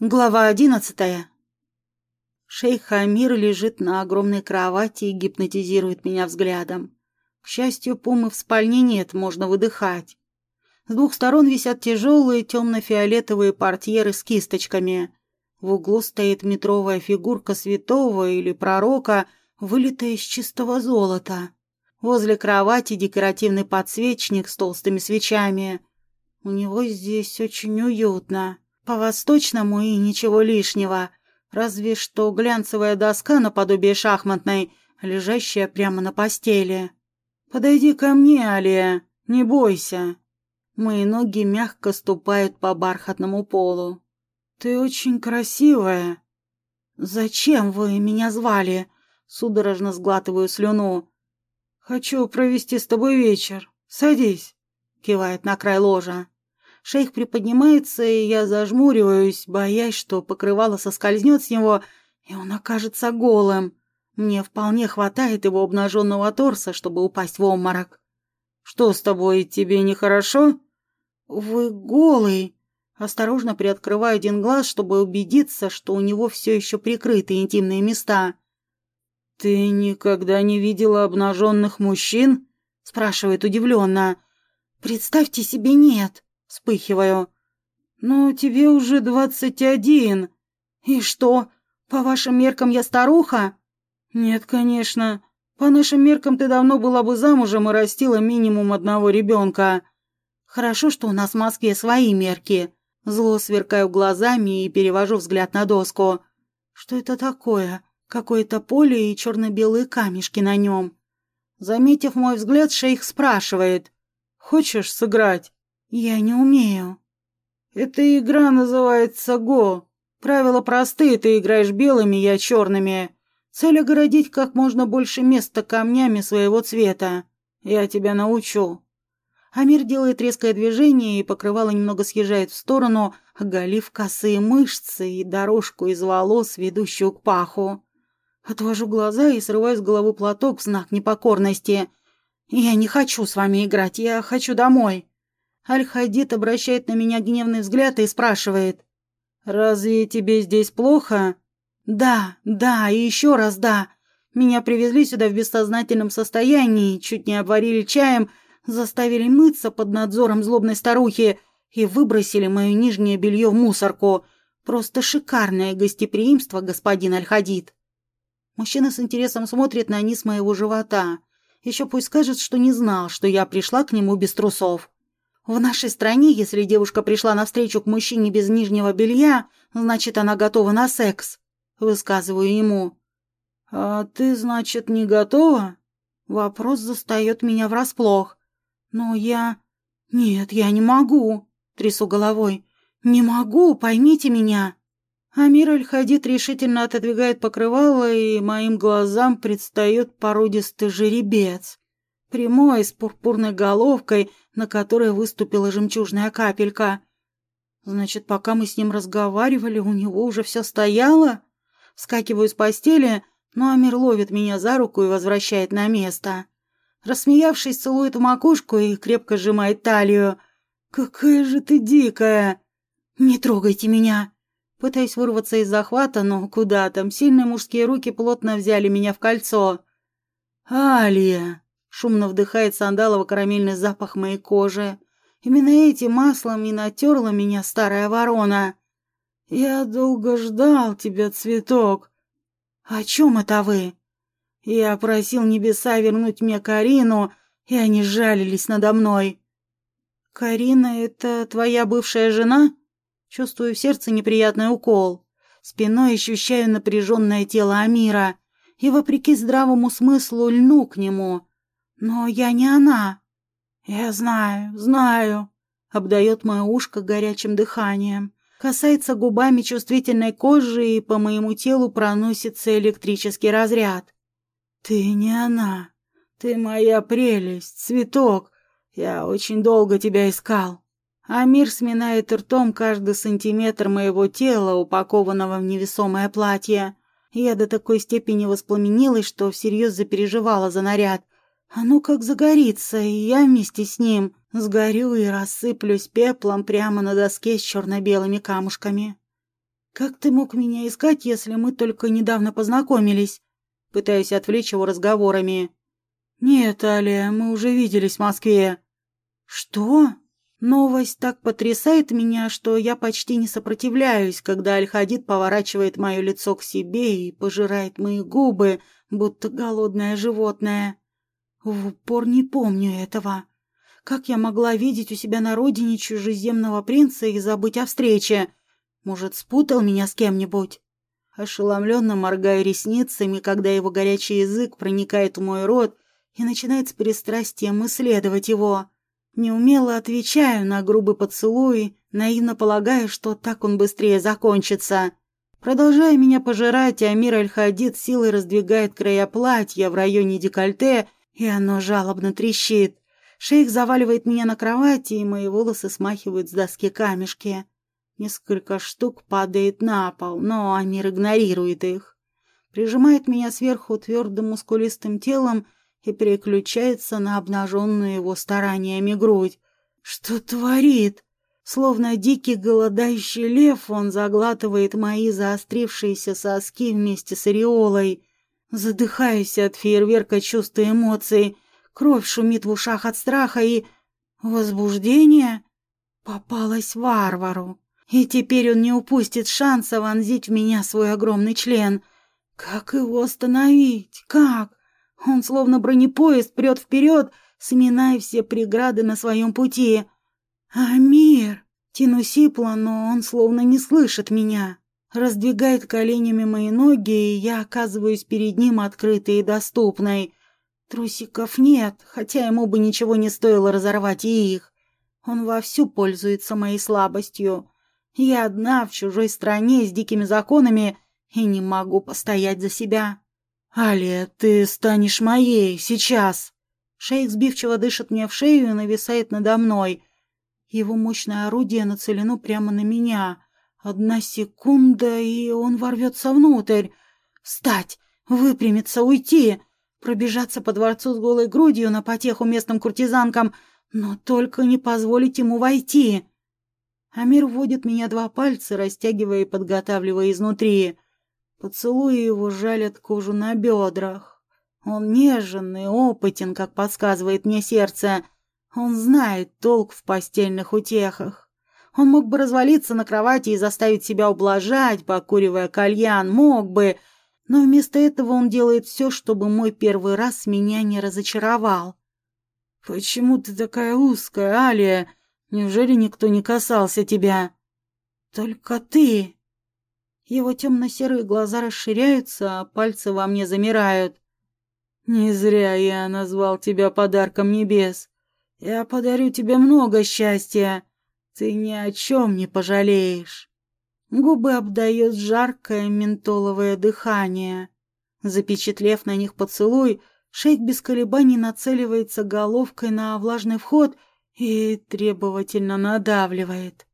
Глава одиннадцатая. Шейх Амир лежит на огромной кровати и гипнотизирует меня взглядом. К счастью, пумы в спальне нет, можно выдыхать. С двух сторон висят тяжелые темно-фиолетовые портьеры с кисточками. В углу стоит метровая фигурка святого или пророка, вылитая из чистого золота. Возле кровати декоративный подсвечник с толстыми свечами. У него здесь очень уютно. По-восточному и ничего лишнего. Разве что глянцевая доска наподобие шахматной, лежащая прямо на постели. «Подойди ко мне, Алия, не бойся». Мои ноги мягко ступают по бархатному полу. «Ты очень красивая». «Зачем вы меня звали?» Судорожно сглатываю слюну. «Хочу провести с тобой вечер. Садись», — кивает на край ложа. Шейх приподнимается, и я зажмуриваюсь, боясь, что покрывало соскользнет с него, и он окажется голым. Мне вполне хватает его обнаженного торса, чтобы упасть в обморок. «Что с тобой, тебе нехорошо?» «Вы голый!» Осторожно приоткрываю один глаз, чтобы убедиться, что у него все еще прикрыты интимные места. «Ты никогда не видела обнаженных мужчин?» спрашивает удивленно. «Представьте себе, нет. Вспыхиваю. «Но тебе уже двадцать один. И что, по вашим меркам я старуха?» «Нет, конечно. По нашим меркам ты давно была бы замужем и растила минимум одного ребенка. Хорошо, что у нас в Москве свои мерки». Зло сверкаю глазами и перевожу взгляд на доску. «Что это такое? Какое-то поле и черно-белые камешки на нем». Заметив мой взгляд, шейх спрашивает. «Хочешь сыграть?» «Я не умею». «Эта игра называется Го. Правила простые, ты играешь белыми, я черными. Цель огородить как можно больше места камнями своего цвета. Я тебя научу». Амир делает резкое движение, и покрывало немного съезжает в сторону, оголив косые мышцы и дорожку из волос, ведущую к паху. Отвожу глаза и срываю с головы платок в знак непокорности. «Я не хочу с вами играть, я хочу домой». Аль-Хадид обращает на меня гневный взгляд и спрашивает. «Разве тебе здесь плохо?» «Да, да, и еще раз да. Меня привезли сюда в бессознательном состоянии, чуть не обварили чаем, заставили мыться под надзором злобной старухи и выбросили мое нижнее белье в мусорку. Просто шикарное гостеприимство, господин Аль-Хадид». Мужчина с интересом смотрит на низ моего живота. Еще пусть скажет, что не знал, что я пришла к нему без трусов. В нашей стране, если девушка пришла навстречу к мужчине без нижнего белья, значит, она готова на секс. Высказываю ему. «А ты, значит, не готова?» Вопрос застает меня врасплох. «Но я...» «Нет, я не могу», — трясу головой. «Не могу, поймите меня». Амир Аль-Хадид решительно отодвигает покрывало, и моим глазам предстает породистый жеребец. Прямой, с пурпурной головкой, на которой выступила жемчужная капелька. Значит, пока мы с ним разговаривали, у него уже все стояло? Вскакиваю с постели, но Амир ловит меня за руку и возвращает на место. Рассмеявшись, целует в макушку и крепко сжимает талию. «Какая же ты дикая!» «Не трогайте меня!» Пытаюсь вырваться из захвата, но куда там, сильные мужские руки плотно взяли меня в кольцо. «Алия!» Шумно вдыхает сандалово-карамельный запах моей кожи. Именно этим маслом и натерла меня старая ворона. Я долго ждал тебя, цветок. О чем это вы? Я просил небеса вернуть мне Карину, и они жалились надо мной. Карина — это твоя бывшая жена? Чувствую в сердце неприятный укол. Спиной ощущаю напряженное тело Амира и, вопреки здравому смыслу, льну к нему — «Но я не она». «Я знаю, знаю», — обдает мое ушко горячим дыханием. Касается губами чувствительной кожи, и по моему телу проносится электрический разряд. «Ты не она. Ты моя прелесть, цветок. Я очень долго тебя искал». А мир сминает ртом каждый сантиметр моего тела, упакованного в невесомое платье. Я до такой степени воспламенилась, что всерьез запереживала за наряд, ну как загорится, и я вместе с ним сгорю и рассыплюсь пеплом прямо на доске с черно-белыми камушками. Как ты мог меня искать, если мы только недавно познакомились? Пытаюсь отвлечь его разговорами. Нет, Алия, мы уже виделись в Москве. Что? Новость так потрясает меня, что я почти не сопротивляюсь, когда Аль-Хадид поворачивает мое лицо к себе и пожирает мои губы, будто голодное животное. В упор не помню этого. Как я могла видеть у себя на родине чужеземного принца и забыть о встрече? Может, спутал меня с кем-нибудь? Ошеломленно моргаю ресницами, когда его горячий язык проникает в мой рот и начинает с пристрастием исследовать его. Неумело отвечаю на грубый поцелуй, наивно полагая, что так он быстрее закончится. Продолжая меня пожирать, Амир Аль-Хадид силой раздвигает края платья в районе декольте, и оно жалобно трещит. Шейх заваливает меня на кровати, и мои волосы смахивают с доски камешки. Несколько штук падает на пол, но Амир игнорирует их. Прижимает меня сверху твердым мускулистым телом и переключается на обнаженную его стараниями грудь. Что творит? Словно дикий голодающий лев, он заглатывает мои заострившиеся соски вместе с ореолой. Задыхаюсь от фейерверка чувств и эмоций. Кровь шумит в ушах от страха и... Возбуждение? Попалась варвару. И теперь он не упустит шанса вонзить в меня свой огромный член. Как его остановить? Как? Он словно бронепоезд прет вперед, сминая все преграды на своем пути. «Амир!» Тяну сипло, но он словно не слышит меня. Раздвигает коленями мои ноги, и я оказываюсь перед ним открытой и доступной. Трусиков нет, хотя ему бы ничего не стоило разорвать и их. Он вовсю пользуется моей слабостью. Я одна в чужой стране с дикими законами и не могу постоять за себя. «Алия, ты станешь моей сейчас!» Шейх сбивчиво дышит мне в шею и нависает надо мной. Его мощное орудие нацелено прямо на меня. Одна секунда, и он ворвется внутрь. Встать, выпрямиться, уйти, пробежаться по дворцу с голой грудью на потеху местным куртизанкам, но только не позволить ему войти. Амир вводит меня два пальца, растягивая и подготавливая изнутри. Поцелуи его жалят кожу на бедрах. Он нежен и опытен, как подсказывает мне сердце. Он знает толк в постельных утехах. Он мог бы развалиться на кровати и заставить себя ублажать, покуривая кальян, мог бы, но вместо этого он делает все, чтобы мой первый раз меня не разочаровал. «Почему ты такая узкая, Алия? Неужели никто не касался тебя?» «Только ты», его темно-серые глаза расширяются, а пальцы во мне замирают. «Не зря я назвал тебя подарком небес. Я подарю тебе много счастья. Ты ни о чем не пожалеешь». Губы обдает жаркое ментоловое дыхание. Запечатлев на них поцелуй, шейк без колебаний нацеливается головкой на влажный вход и требовательно надавливает.